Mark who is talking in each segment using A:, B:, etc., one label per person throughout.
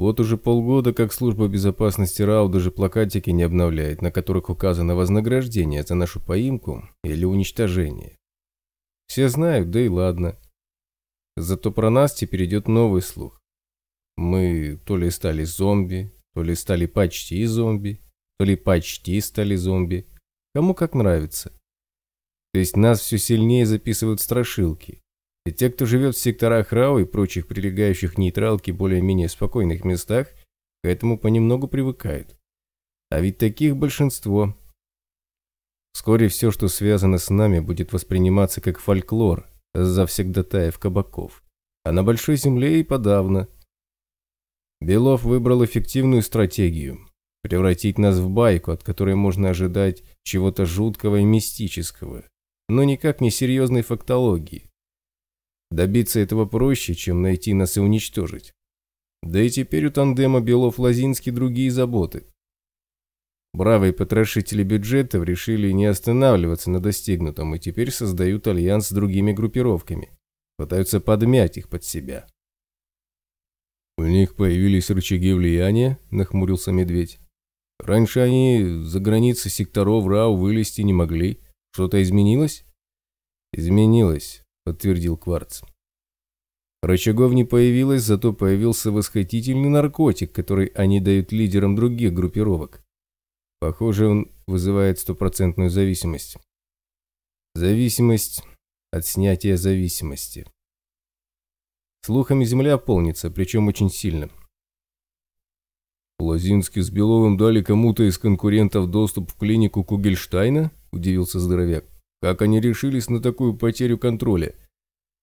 A: Вот уже полгода, как служба безопасности РАУ даже плакатики не обновляет, на которых указано вознаграждение за нашу поимку или уничтожение. Все знают, да и ладно. Зато про нас теперь идет новый слух. Мы то ли стали зомби, то ли стали почти зомби, то ли почти стали зомби. Кому как нравится. То есть нас все сильнее записывают страшилки. И те, кто живет в секторах РАО и прочих прилегающих нейтралки более-менее спокойных местах, к этому понемногу привыкают. А ведь таких большинство. Вскоре все, что связано с нами, будет восприниматься как фольклор завсегдатаев кабаков. А на Большой Земле и подавно. Белов выбрал эффективную стратегию – превратить нас в байку, от которой можно ожидать чего-то жуткого и мистического, но никак не серьезной фактологии. Добиться этого проще, чем найти нас и уничтожить. Да и теперь у тандема Белов-Лазинский другие заботы. Бравые потрошители бюджетов решили не останавливаться на достигнутом и теперь создают альянс с другими группировками. Пытаются подмять их под себя. «У них появились рычаги влияния?» – нахмурился Медведь. «Раньше они за границы секторов РАУ вылезти не могли. Что-то изменилось?» «Изменилось подтвердил Кварц. Рычагов не появилось, зато появился восхитительный наркотик, который они дают лидерам других группировок. Похоже, он вызывает стопроцентную зависимость. Зависимость от снятия зависимости. Слухами земля полнится, причем очень сильно. «Лозинский с Беловым дали кому-то из конкурентов доступ в клинику Кугельштайна?» – удивился здоровяк. Как они решились на такую потерю контроля?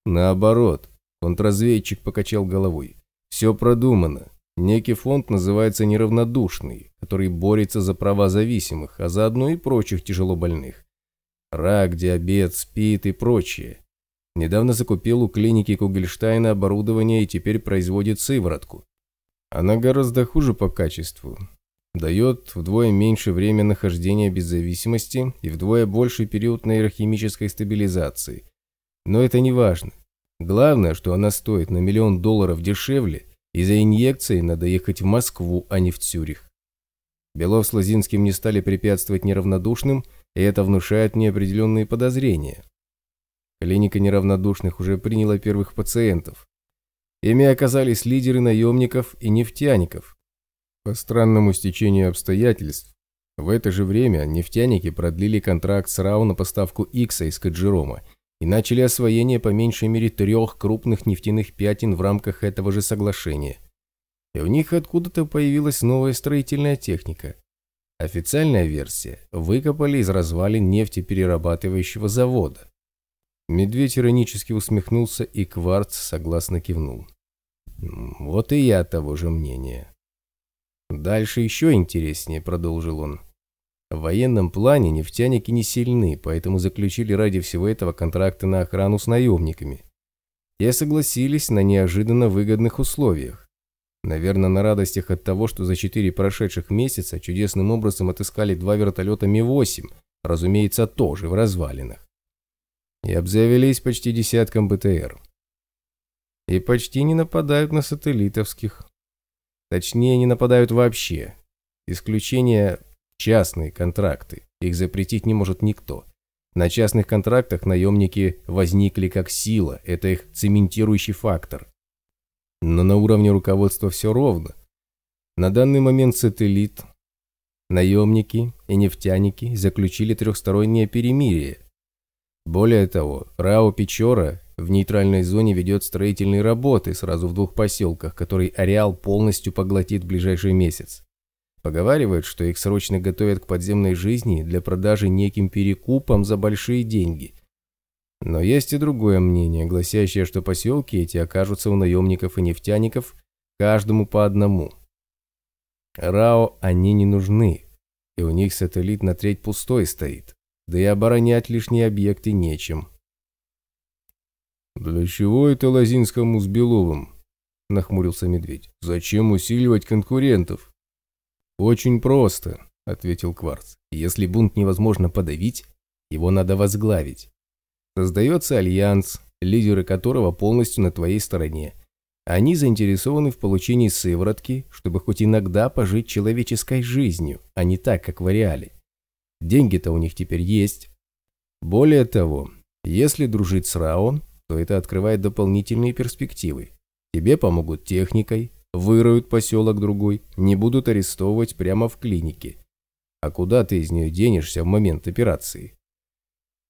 A: Наоборот, контрразведчик покачал головой. Все продумано. Некий фонд называется «Неравнодушный», который борется за права зависимых, а заодно и прочих тяжелобольных. Рак, диабет, СПИД и прочее. Недавно закупил у клиники Кугельштайна оборудование и теперь производит сыворотку. Она гораздо хуже по качеству, дает вдвое меньше время нахождения без зависимости и вдвое больший период нейрохимической стабилизации. Но это не важно. Главное, что она стоит на миллион долларов дешевле, и за инъекцией надо ехать в Москву, а не в Цюрих. Белов с Лозинским не стали препятствовать неравнодушным, и это внушает неопределенные подозрения. Клиника неравнодушных уже приняла первых пациентов. Ими оказались лидеры наемников и нефтяников, по странному стечению обстоятельств, в это же время нефтяники продлили контракт с РАО на поставку Икса из Каджирома и начали освоение по меньшей мере трех крупных нефтяных пятен в рамках этого же соглашения. И у них откуда-то появилась новая строительная техника. Официальная версия – выкопали из развалин нефтеперерабатывающего завода. Медведь иронически усмехнулся, и Кварц согласно кивнул. «Вот и я того же мнения». Дальше еще интереснее, продолжил он. В военном плане нефтяники не сильны, поэтому заключили ради всего этого контракты на охрану с наемниками. Те согласились на неожиданно выгодных условиях. Наверное, на радостях от того, что за четыре прошедших месяца чудесным образом отыскали два вертолета Ми-8, разумеется, тоже в развалинах. И обзавелись почти десятком БТР. И почти не нападают на сателлитовских. Точнее, не нападают вообще. Исключение – частные контракты. Их запретить не может никто. На частных контрактах наемники возникли как сила, это их цементирующий фактор. Но на уровне руководства все ровно. На данный момент сателлит, наемники и нефтяники заключили трехстороннее перемирие. Более того, Рао Печора в нейтральной зоне ведет строительные работы сразу в двух поселках, который ареал полностью поглотит в ближайший месяц. Поговаривают, что их срочно готовят к подземной жизни для продажи неким перекупом за большие деньги. Но есть и другое мнение, гласящее, что поселки эти окажутся у наемников и нефтяников каждому по одному. РАО они не нужны, и у них сателлит на треть пустой стоит, да и оборонять лишние объекты нечем. «Для чего это Лозинскому с Беловым?» – нахмурился медведь. «Зачем усиливать конкурентов?» «Очень просто», – ответил Кварц. «Если бунт невозможно подавить, его надо возглавить. Создается альянс, лидеры которого полностью на твоей стороне. Они заинтересованы в получении сыворотки, чтобы хоть иногда пожить человеческой жизнью, а не так, как в Ареале. Деньги-то у них теперь есть. Более того, если дружить с Рао, то это открывает дополнительные перспективы. Тебе помогут техникой, выроют поселок другой, не будут арестовывать прямо в клинике. А куда ты из нее денешься в момент операции?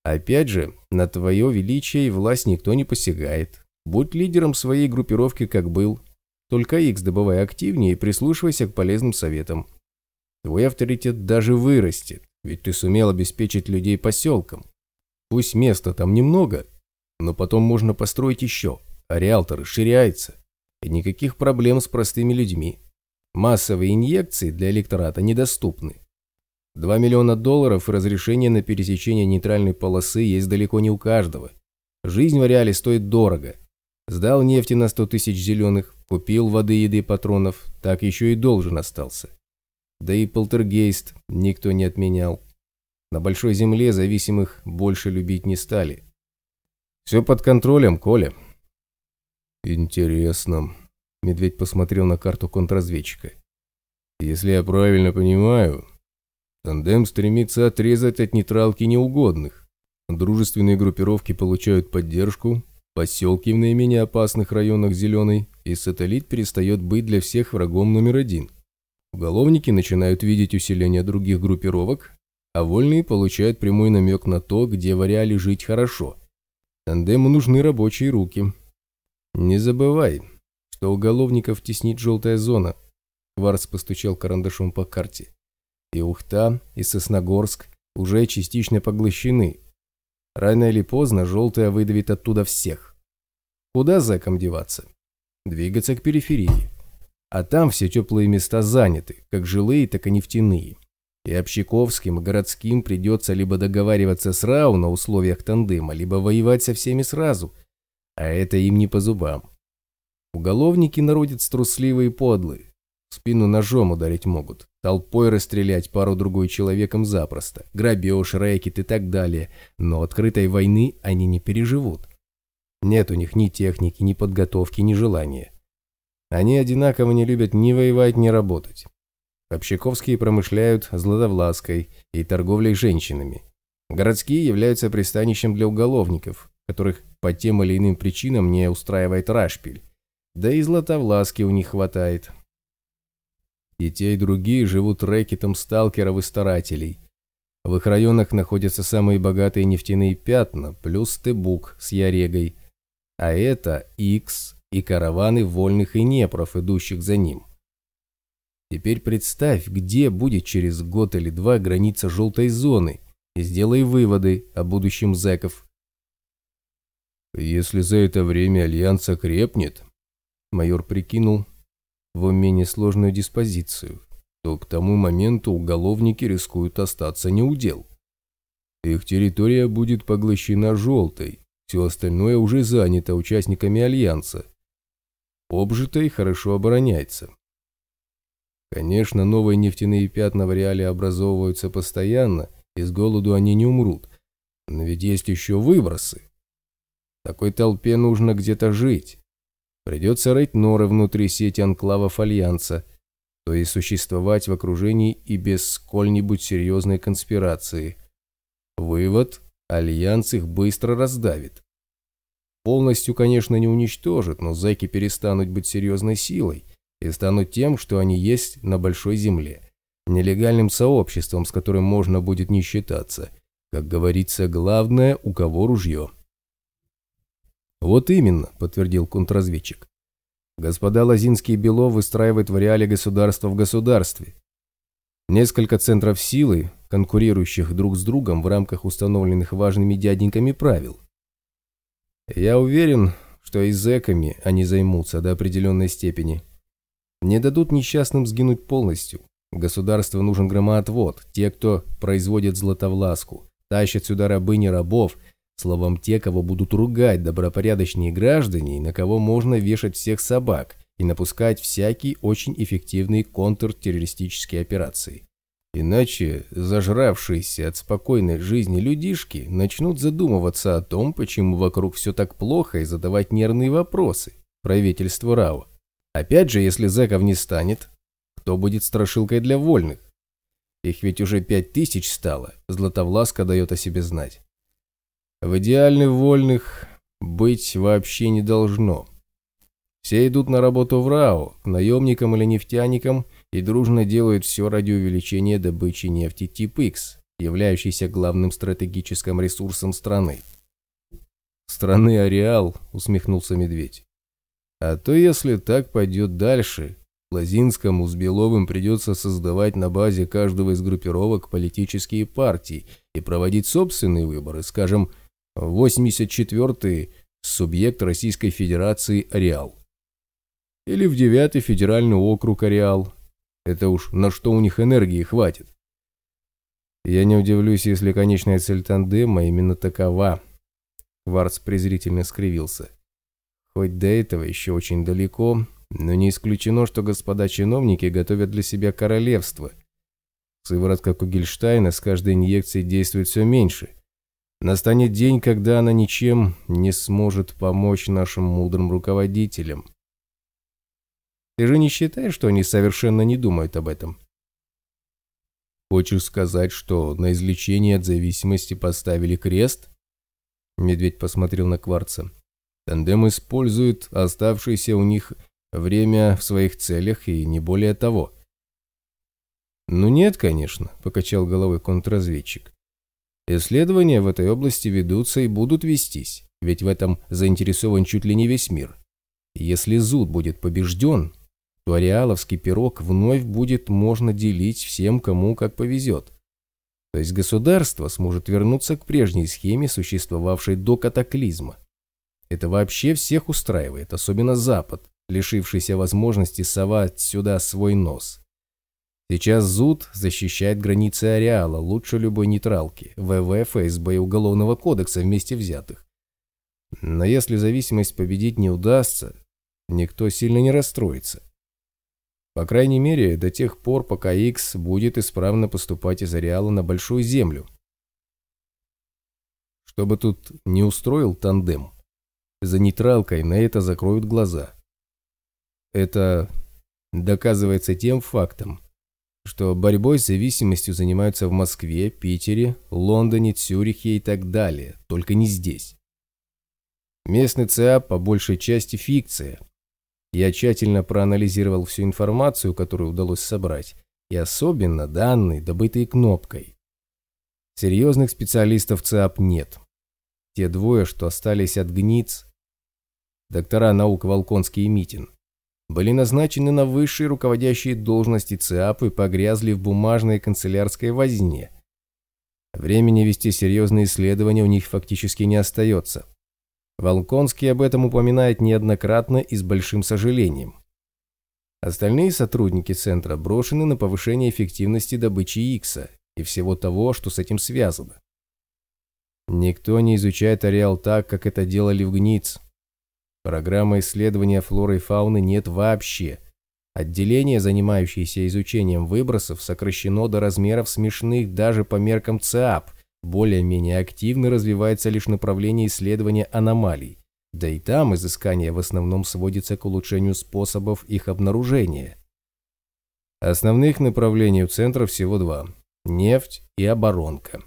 A: Опять же, на твое величие и власть никто не посягает. Будь лидером своей группировки, как был. Только X добывай активнее и прислушивайся к полезным советам. Твой авторитет даже вырастет, ведь ты сумел обеспечить людей поселком. Пусть места там немного, но потом можно построить еще, а риэлтор расширяется. И никаких проблем с простыми людьми. Массовые инъекции для электората недоступны. 2 миллиона долларов и разрешение на пересечение нейтральной полосы есть далеко не у каждого. Жизнь в реале стоит дорого, Сдал нефти на сто тысяч зеленых, купил воды, еды, патронов, так еще и должен остался. Да и полтергейст никто не отменял. На большой земле зависимых больше любить не стали. Все под контролем, Коля. Интересно. Медведь посмотрел на карту контрразведчика. Если я правильно понимаю, тандем стремится отрезать от нейтралки неугодных. Дружественные группировки получают поддержку, Поселки в наименее опасных районах зеленый, и сателлит перестает быть для всех врагом номер один. Уголовники начинают видеть усиление других группировок, а вольные получают прямой намек на то, где в жить хорошо. Тандему нужны рабочие руки. Не забывай, что уголовников теснит желтая зона. Кварц постучал карандашом по карте. И Ухта, и Сосногорск уже частично поглощены. Рано или поздно желтая выдавит оттуда всех. Куда зэкам деваться? Двигаться к периферии. А там все теплые места заняты, как жилые, так и нефтяные. И общаковским, и городским придется либо договариваться с РАУ на условиях тандема, либо воевать со всеми сразу. А это им не по зубам. Уголовники народец трусливые и подлые. В спину ножом ударить могут, толпой расстрелять пару-другой человеком запросто, грабеж, рэкет и так далее, но открытой войны они не переживут. Нет у них ни техники, ни подготовки, ни желания. Они одинаково не любят ни воевать, ни работать. Общаковские промышляют златовлаской и торговлей женщинами. Городские являются пристанищем для уголовников, которых по тем или иным причинам не устраивает Рашпиль. Да и златовласки у них хватает. И те, и другие живут рэкетом сталкеров и старателей. В их районах находятся самые богатые нефтяные пятна, плюс Тебук с Ярегой – а это X и караваны вольных и непров, идущих за ним. Теперь представь, где будет через год или два граница желтой зоны, и сделай выводы о будущем зэков. Если за это время Альянс окрепнет, майор прикинул в уме несложную диспозицию, то к тому моменту уголовники рискуют остаться не у дел. Их территория будет поглощена желтой, все остальное уже занято участниками Альянса. Обжито и хорошо обороняется. Конечно, новые нефтяные пятна в реале образовываются постоянно, и с голоду они не умрут. Но ведь есть еще выбросы. Такой толпе нужно где-то жить. Придется рыть норы внутри сети анклавов Альянса, то есть существовать в окружении и без сколь-нибудь серьезной конспирации. Вывод Альянс их быстро раздавит. Полностью, конечно, не уничтожит, но зэки перестанут быть серьезной силой и станут тем, что они есть на Большой Земле. Нелегальным сообществом, с которым можно будет не считаться. Как говорится, главное, у кого ружье. «Вот именно», – подтвердил контрразведчик. «Господа Лазинский и Белов выстраивают в реале государство в государстве. Несколько центров силы, конкурирующих друг с другом в рамках установленных важными дяденьками правил. Я уверен, что и зэками они займутся до определенной степени. Не дадут несчастным сгинуть полностью. Государству нужен громоотвод, те, кто производит златовласку, тащат сюда рабыни рабов, словом, те, кого будут ругать добропорядочные граждане и на кого можно вешать всех собак – и напускать всякие очень эффективные контртеррористические операции. Иначе зажравшиеся от спокойной жизни людишки начнут задумываться о том, почему вокруг все так плохо и задавать нервные вопросы. правительству РАО. Опять же, если зэков не станет, кто будет страшилкой для вольных? Их ведь уже пять тысяч стало, Златовласка дает о себе знать. В идеальных вольных быть вообще не должно. Все идут на работу в РАО, к наемникам или нефтяникам и дружно делают все ради увеличения добычи нефти тип X, являющейся главным стратегическим ресурсом страны. «Страны Ареал», — усмехнулся Медведь. «А то если так пойдет дальше, Лазинскому с Беловым придется создавать на базе каждого из группировок политические партии и проводить собственные выборы, скажем, 84-й субъект Российской Федерации Ареал. Или в 9-й федеральный округ Ареал. Это уж на что у них энергии хватит. Я не удивлюсь, если конечная цель тандема именно такова. Варц презрительно скривился. Хоть до этого еще очень далеко, но не исключено, что господа чиновники готовят для себя королевство. Сыворотка Кугельштайна с каждой инъекцией действует все меньше. Настанет день, когда она ничем не сможет помочь нашим мудрым руководителям. Ты же не считаешь, что они совершенно не думают об этом? Хочешь сказать, что на излечение от зависимости поставили крест? Медведь посмотрел на Кварца. Тандем использует оставшееся у них время в своих целях и не более того. «Ну нет, конечно», – покачал головой контрразведчик. «Исследования в этой области ведутся и будут вестись, ведь в этом заинтересован чуть ли не весь мир. Если Зуд будет побежден, то ареаловский пирог вновь будет можно делить всем, кому как повезет. То есть государство сможет вернуться к прежней схеме, существовавшей до катаклизма. Это вообще всех устраивает, особенно Запад, лишившийся возможности совать сюда свой нос. Сейчас ЗУД защищает границы ареала лучше любой нейтралки, ВВ, ФСБ и Уголовного кодекса вместе взятых. Но если зависимость победить не удастся, никто сильно не расстроится. По крайней мере, до тех пор, пока X будет исправно поступать из ареала на Большую Землю. Чтобы тут не устроил тандем, за нейтралкой на это закроют глаза. Это доказывается тем фактом, что борьбой с зависимостью занимаются в Москве, Питере, Лондоне, Цюрихе и так далее, только не здесь. Местный ЦАП по большей части фикция. Я тщательно проанализировал всю информацию, которую удалось собрать, и особенно данные, добытые кнопкой. Серьезных специалистов ЦАП нет. Те двое, что остались от ГНИЦ, доктора наук Волконский и Митин, были назначены на высшие руководящие должности ЦИАП и погрязли в бумажной канцелярской возне. Времени вести серьезные исследования у них фактически не остается. Волконский об этом упоминает неоднократно и с большим сожалением. Остальные сотрудники центра брошены на повышение эффективности добычи Икса и всего того, что с этим связано. Никто не изучает ареал так, как это делали в ГНИЦ. Программы исследования флоры и фауны нет вообще. Отделение, занимающееся изучением выбросов, сокращено до размеров смешных даже по меркам ЦАП. Более-менее активно развивается лишь направление исследования аномалий. Да и там изыскание в основном сводится к улучшению способов их обнаружения. Основных направлений у центра всего два – нефть и оборонка.